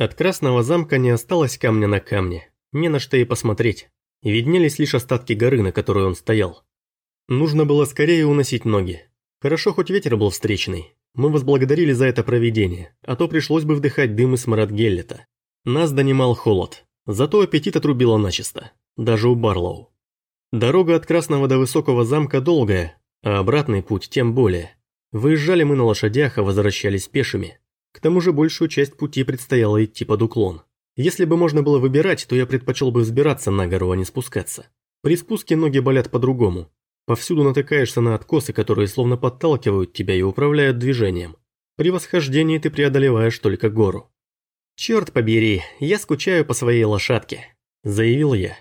От Красного замка не осталось камня на камне, не на что и посмотреть. Виднелись лишь остатки горы, на которой он стоял. Нужно было скорее уносить ноги. Хорошо, хоть ветер был встречный. Мы возблагодарили за это проведение, а то пришлось бы вдыхать дым и смрад Геллета. Нас донимал холод, зато аппетит отрубило начисто, даже у Барлоу. Дорога от Красного до Высокого замка долгая, а обратный путь тем более. Выезжали мы на лошадях, а возвращались пешими. К тому же большую часть пути предстояло идти под уклон. Если бы можно было выбирать, то я предпочел бы взбираться на гору, а не спускаться. При спуске ноги болят по-другому. Повсюду натыкаешься на откосы, которые словно подталкивают тебя и управляют движением. При восхождении ты преодолеваешь только гору. «Черт побери, я скучаю по своей лошадке», – заявил я.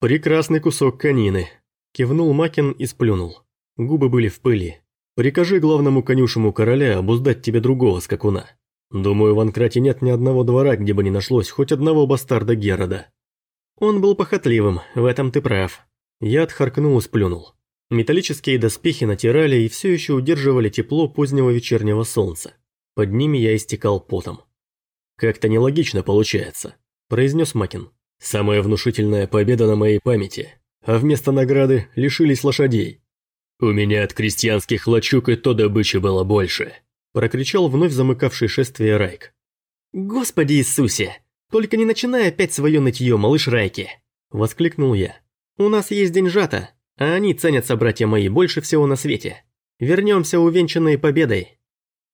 «Прекрасный кусок конины», – кивнул Макин и сплюнул. Губы были в пыли. «Прикажи главному конюшему короля обуздать тебе другого скакуна. Думаю, в Анкрате нет ни одного двора, где бы не нашлось хоть одного бастарда Герода». Он был похотливым, в этом ты прав. Я отхаркнул и сплюнул. Металлические доспехи натирали и все еще удерживали тепло позднего вечернего солнца. Под ними я истекал потом. «Как-то нелогично получается», – произнес Макин. «Самая внушительная победа на моей памяти, а вместо награды лишились лошадей». «У меня от крестьянских лачуг и то добычи было больше», – прокричал вновь замыкавший шествие Райк. «Господи Иисусе! Только не начинай опять свое нытье, малыш Райки!» – воскликнул я. «У нас есть деньжата, а они ценятся, братья мои, больше всего на свете. Вернемся увенчанные победой.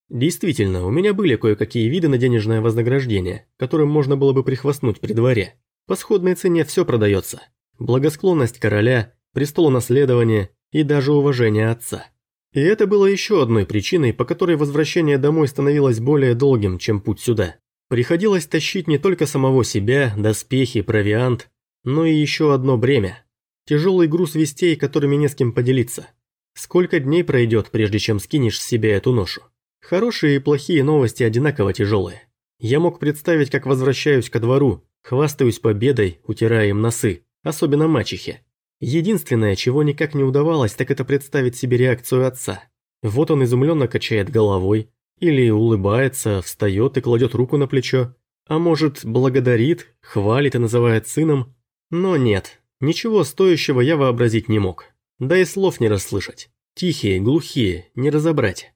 Действительно, у меня были кое-какие виды на денежное вознаграждение, которым можно было бы прихвастнуть при дворе. По сходной цене все продается. Благосклонность короля, престолонаследование и даже уважение отца. И это было еще одной причиной, по которой возвращение домой становилось более долгим, чем путь сюда. Приходилось тащить не только самого себя, доспехи, провиант, но и еще одно бремя – Тяжелый груз вестей, которыми не с кем поделиться. Сколько дней пройдет, прежде чем скинешь с себя эту ношу? Хорошие и плохие новости одинаково тяжелые. Я мог представить, как возвращаюсь ко двору, хвастаюсь победой, утирая им носы, особенно мачехе. Единственное, чего никак не удавалось, так это представить себе реакцию отца. Вот он изумленно качает головой, или улыбается, встает и кладет руку на плечо, а может, благодарит, хвалит и называет сыном, но нет, Ничего стоящего я вообразить не мог. Да и слов не расслышать. Тихие, глухие, не разобрать.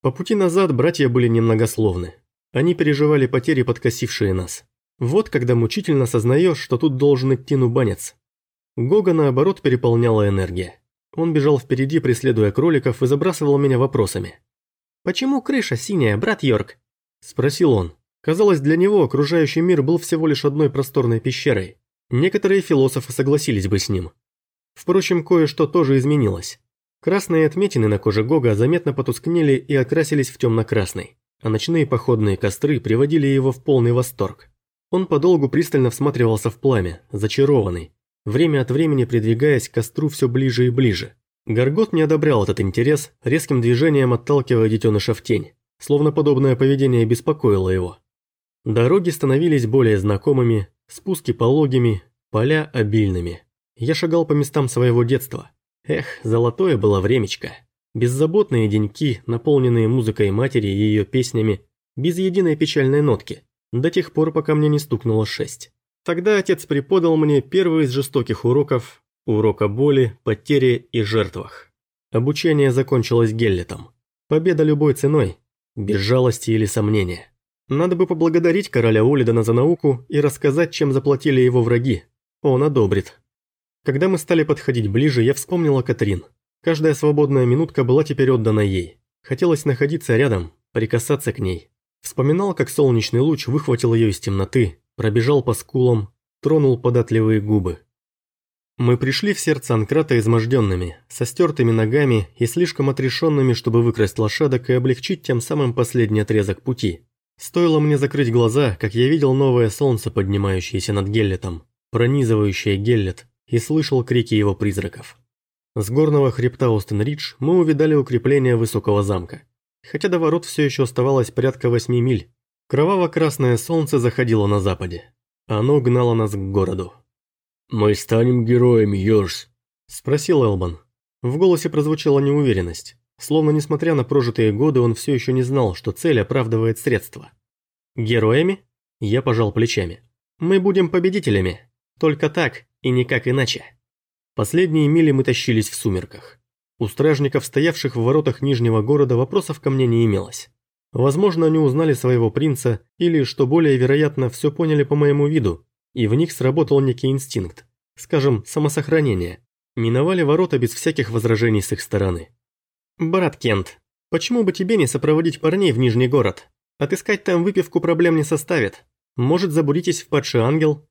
По пути назад братья были немногословны. Они переживали потери, подкосившие нас. Вот когда мучительно сознаешь, что тут должен идти нубанец. Гога, наоборот, переполняла энергия. Он бежал впереди, преследуя кроликов, и забрасывал меня вопросами. «Почему крыша синяя, брат Йорк?» – спросил он. Казалось, для него окружающий мир был всего лишь одной просторной пещерой. Некоторые философы согласились бы с ним. Впрочем, кое-что тоже изменилось. Красные отметины на коже Гога заметно потускнели и окрасились в темно-красный, а ночные походные костры приводили его в полный восторг. Он подолгу пристально всматривался в пламя, зачарованный, время от времени придвигаясь к костру все ближе и ближе. Горгот не одобрял этот интерес, резким движением отталкивая детеныша в тень, словно подобное поведение беспокоило его. Дороги становились более знакомыми, Спуски пологими, поля обильными. Я шагал по местам своего детства. Эх, золотое было времечко. Беззаботные деньки, наполненные музыкой матери и ее песнями, без единой печальной нотки, до тех пор, пока мне не стукнуло шесть. Тогда отец преподал мне первый из жестоких уроков, урок о боли, потере и жертвах. Обучение закончилось геллетом. Победа любой ценой, без жалости или сомнения. Надо бы поблагодарить короля Улидана за науку и рассказать, чем заплатили его враги. Он одобрит. Когда мы стали подходить ближе, я вспомнила Катрин. Каждая свободная минутка была теперь отдана ей. Хотелось находиться рядом, прикасаться к ней. Вспоминал, как солнечный луч выхватил ее из темноты, пробежал по скулам, тронул податливые губы. Мы пришли в сердце Анкрата изможденными, со стертыми ногами и слишком отрешенными, чтобы выкрасть лошадок и облегчить тем самым последний отрезок пути. Стоило мне закрыть глаза, как я видел новое солнце, поднимающееся над Геллетом, пронизывающее Геллет, и слышал крики его призраков. С горного хребта Остен-Ридж мы увидали укрепление высокого замка. Хотя до ворот все еще оставалось порядка восьми миль. Кроваво-красное солнце заходило на западе. Оно гнало нас к городу. «Мы станем героями, Йорс?» – спросил Элбан. В голосе прозвучала неуверенность. Словно несмотря на прожитые годы, он все еще не знал, что цель оправдывает средства. «Героями?» Я пожал плечами. Мы будем победителями. Только так и никак иначе. Последние мили мы тащились в сумерках. У стражников, стоявших в воротах Нижнего города, вопросов ко мне не имелось. Возможно, они узнали своего принца, или, что более вероятно, все поняли по моему виду, и в них сработал некий инстинкт, скажем, самосохранение. Миновали ворота без всяких возражений с их стороны. «Брат Кент, почему бы тебе не сопроводить парней в Нижний город? Отыскать там выпивку проблем не составит. Может, забуритесь в падший ангел?»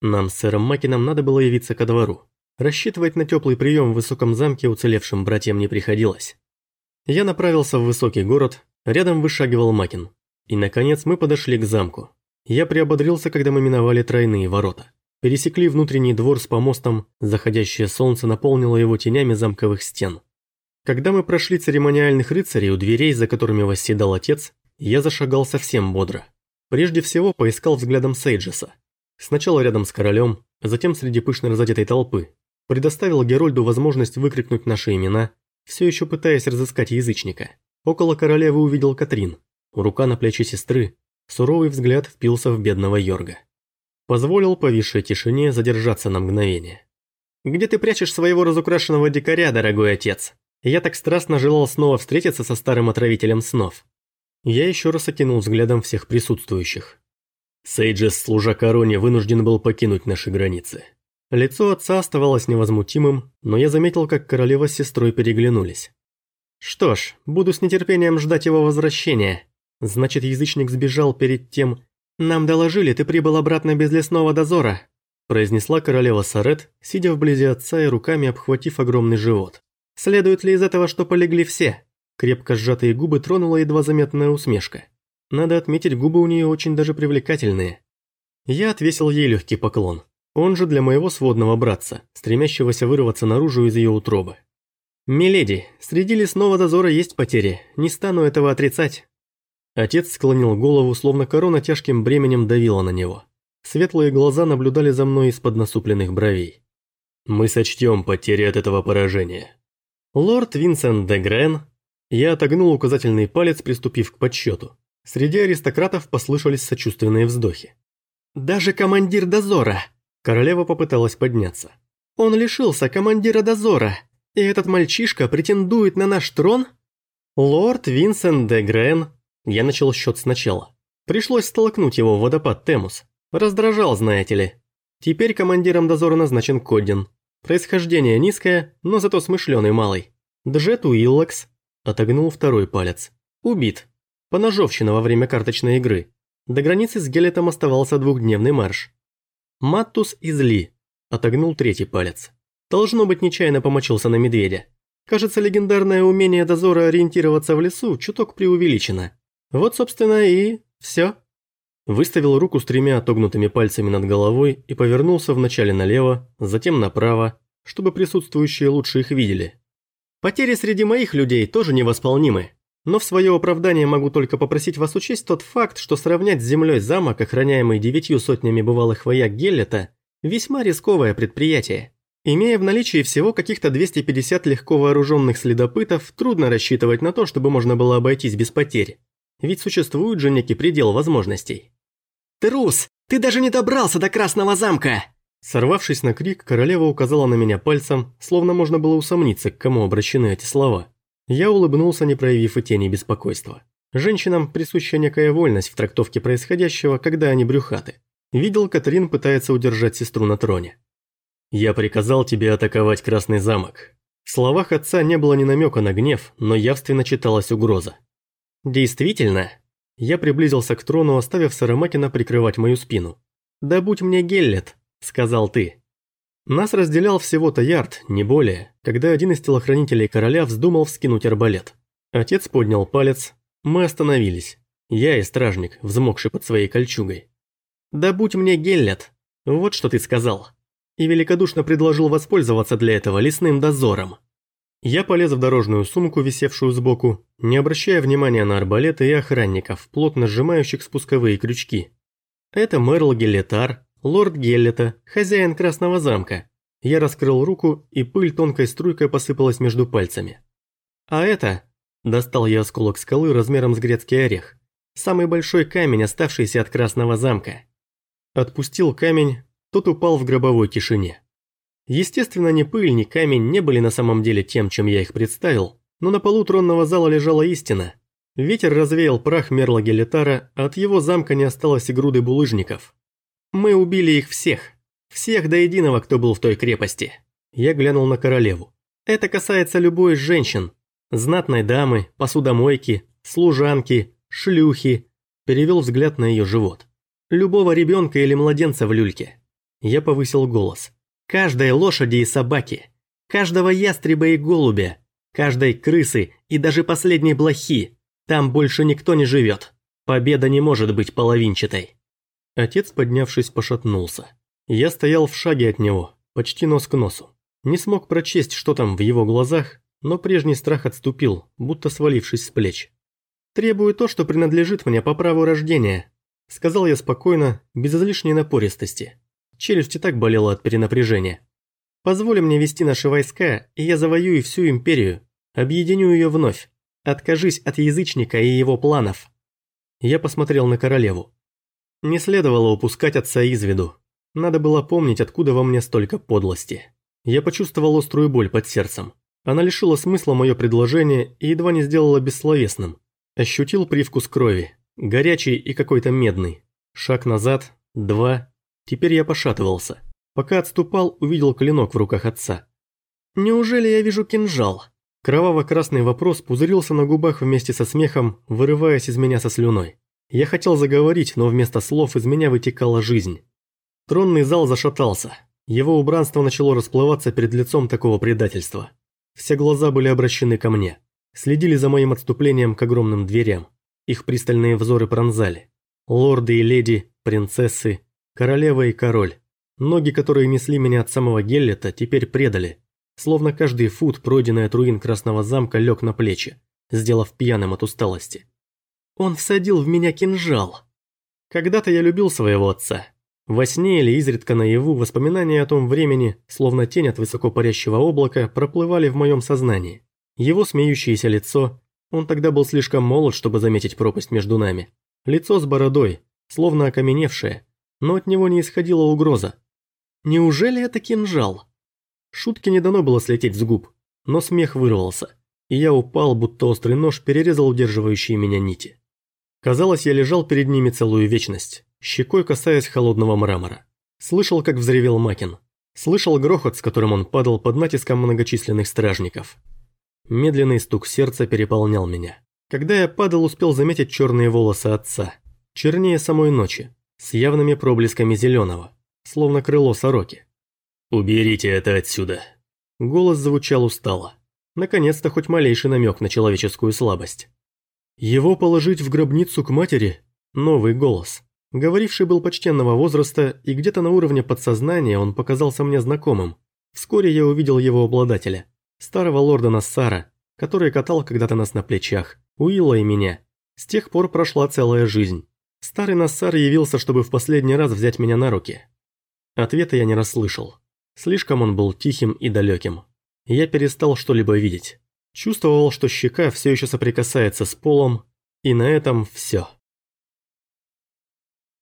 Нам с сэром Макином надо было явиться ко двору. Рассчитывать на теплый прием в высоком замке уцелевшим братьям не приходилось. Я направился в высокий город, рядом вышагивал Макин. И, наконец, мы подошли к замку. Я приободрился, когда мы миновали тройные ворота. Пересекли внутренний двор с помостом, заходящее солнце наполнило его тенями замковых стен. Когда мы прошли церемониальных рыцарей у дверей, за которыми восседал отец, я зашагал совсем бодро. Прежде всего поискал взглядом Сейджеса. Сначала рядом с королем, затем среди пышно разодетой толпы, предоставил Герольду возможность выкрикнуть наши имена, все еще пытаясь разыскать язычника. Около королевы увидел Катрин, рука на плече сестры, суровый взгляд впился в бедного Йорга. Позволил повисшей тишине задержаться на мгновение. «Где ты прячешь своего разукрашенного дикаря, дорогой отец? Я так страстно желал снова встретиться со старым отравителем снов». Я еще раз окинул взглядом всех присутствующих. Сейджес, служа короне, вынужден был покинуть наши границы. Лицо отца оставалось невозмутимым, но я заметил, как королева с сестрой переглянулись. Что ж, буду с нетерпением ждать его возвращения. Значит, язычник сбежал перед тем... Нам доложили, ты прибыл обратно без лесного дозора, произнесла королева Сарет, сидя вблизи отца и руками обхватив огромный живот. Следует ли из этого, что полегли все? Крепко сжатые губы тронула едва заметная усмешка. Надо отметить, губы у нее очень даже привлекательные. Я отвесил ей легкий поклон. Он же для моего сводного братца, стремящегося вырваться наружу из ее утробы. «Миледи, среди лесного дозора есть потери, не стану этого отрицать». Отец склонил голову, словно корона тяжким бременем давила на него. Светлые глаза наблюдали за мной из-под насупленных бровей. «Мы сочтем потери от этого поражения». Лорд Винсент де Грен. Я отогнул указательный палец, приступив к подсчету. Среди аристократов послышались сочувственные вздохи. «Даже командир дозора!» Королева попыталась подняться. «Он лишился командира дозора, и этот мальчишка претендует на наш трон?» «Лорд Винсент де Грен...» Я начал счет сначала. Пришлось столкнуть его в водопад Темус. Раздражал, знаете ли. Теперь командиром дозора назначен Коддин. Происхождение низкое, но зато смышленый малый. Джет Уиллакс. Отогнул второй палец. Убит. Поножовщина во время карточной игры. До границы с Гелетом оставался двухдневный марш. Маттус из Ли. Отогнул третий палец. Должно быть, нечаянно помочился на медведя. Кажется, легендарное умение дозора ориентироваться в лесу чуток преувеличено. Вот, собственно, и все. Выставил руку с тремя отогнутыми пальцами над головой и повернулся вначале налево, затем направо, чтобы присутствующие лучше их видели. Потери среди моих людей тоже невосполнимы. Но в свое оправдание могу только попросить вас учесть тот факт, что сравнять с землей замок, охраняемый девятью сотнями бывалых вояк Геллета, весьма рисковое предприятие. Имея в наличии всего каких-то 250 легко вооруженных следопытов, трудно рассчитывать на то, чтобы можно было обойтись без потерь. Ведь существует же некий предел возможностей. «Трус! Ты даже не добрался до Красного замка!» Сорвавшись на крик, королева указала на меня пальцем, словно можно было усомниться, к кому обращены эти слова. Я улыбнулся, не проявив и тени беспокойства. Женщинам присуща некая вольность в трактовке происходящего, когда они брюхаты. Видел, Катрин пытается удержать сестру на троне. «Я приказал тебе атаковать Красный замок». В словах отца не было ни намека на гнев, но явственно читалась угроза. «Действительно?» Я приблизился к трону, оставив Сарамакина прикрывать мою спину. «Да будь мне Геллет», — сказал ты. Нас разделял всего-то ярд, не более, когда один из телохранителей короля вздумал вскинуть арбалет. Отец поднял палец, мы остановились. Я и стражник, взмокший под своей кольчугой. «Да будь мне Геллет, вот что ты сказал». И великодушно предложил воспользоваться для этого лесным дозором. Я полез в дорожную сумку, висевшую сбоку, не обращая внимания на арбалеты и охранников, плотно сжимающих спусковые крючки. Это Мерл Геллетар, «Лорд Геллета, хозяин Красного замка». Я раскрыл руку, и пыль тонкой струйкой посыпалась между пальцами. «А это...» – достал я осколок скалы размером с грецкий орех. Самый большой камень, оставшийся от Красного замка. Отпустил камень, тот упал в гробовой тишине. Естественно, ни пыль, ни камень не были на самом деле тем, чем я их представил, но на полу тронного зала лежала истина. Ветер развеял прах Мерла Гелитара, а от его замка не осталось и груды булыжников. Мы убили их всех. Всех до единого, кто был в той крепости. Я глянул на королеву. Это касается любой из женщин. Знатной дамы, посудомойки, служанки, шлюхи. Перевел взгляд на ее живот. Любого ребенка или младенца в люльке. Я повысил голос. Каждой лошади и собаки. Каждого ястреба и голубя. Каждой крысы и даже последней блохи. Там больше никто не живет. Победа не может быть половинчатой. Отец, поднявшись, пошатнулся. Я стоял в шаге от него, почти нос к носу. Не смог прочесть, что там в его глазах, но прежний страх отступил, будто свалившись с плеч. «Требую то, что принадлежит мне по праву рождения», – сказал я спокойно, без излишней напористости. Челюсть и так болела от перенапряжения. «Позволь мне вести наши войска, и я завоюю всю империю, объединю ее вновь. Откажись от язычника и его планов». Я посмотрел на королеву. Не следовало упускать отца из виду. Надо было помнить, откуда во мне столько подлости. Я почувствовал острую боль под сердцем. Она лишила смысла мое предложение и едва не сделала бессловесным. Ощутил привкус крови, горячий и какой-то медный. Шаг назад, два. Теперь я пошатывался. Пока отступал, увидел клинок в руках отца. «Неужели я вижу кинжал?» Кроваво-красный вопрос пузырился на губах вместе со смехом, вырываясь из меня со слюной. Я хотел заговорить, но вместо слов из меня вытекала жизнь. Тронный зал зашатался. Его убранство начало расплываться перед лицом такого предательства. Все глаза были обращены ко мне. Следили за моим отступлением к огромным дверям. Их пристальные взоры пронзали. Лорды и леди, принцессы, королева и король. Ноги, которые несли меня от самого Геллета, теперь предали. Словно каждый фут, пройденный от руин Красного замка, лег на плечи, сделав пьяным от усталости. Он всадил в меня кинжал. Когда-то я любил своего отца, во сне или изредка наяву воспоминания о том времени, словно тень от высоко парящего облака, проплывали в моем сознании. Его смеющееся лицо, он тогда был слишком молод, чтобы заметить пропасть между нами. Лицо с бородой, словно окаменевшее, но от него не исходила угроза. Неужели это кинжал? Шутки не дано было слететь с губ, но смех вырвался, и я упал, будто острый нож перерезал удерживающие меня нити. Казалось, я лежал перед ними целую вечность щекой касаясь холодного мрамора. Слышал, как взревел Макин. Слышал грохот, с которым он падал под натиском многочисленных стражников. Медленный стук сердца переполнял меня. Когда я падал, успел заметить черные волосы отца. Чернее самой ночи, с явными проблесками зеленого, словно крыло сороки. «Уберите это отсюда!» Голос звучал устало. Наконец-то хоть малейший намек на человеческую слабость. «Его положить в гробницу к матери?» Новый голос. Говоривший был почтенного возраста, и где-то на уровне подсознания он показался мне знакомым. Вскоре я увидел его обладателя, старого лорда Нассара, который катал когда-то нас на плечах, Уилла и меня. С тех пор прошла целая жизнь. Старый Нассар явился, чтобы в последний раз взять меня на руки. Ответа я не расслышал. Слишком он был тихим и далеким. Я перестал что-либо видеть. Чувствовал, что щека все еще соприкасается с полом, и на этом все.